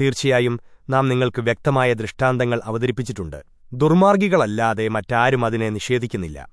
തീർച്ചയായും നാം നിങ്ങൾക്ക് വ്യക്തമായ ദൃഷ്ടാന്തങ്ങൾ അവതരിപ്പിച്ചിട്ടുണ്ട്. ദുർമാർഗികളല്ലാതെ മറ്റാരും അതിനെ നിഷേധിക്കുന്നില്ല.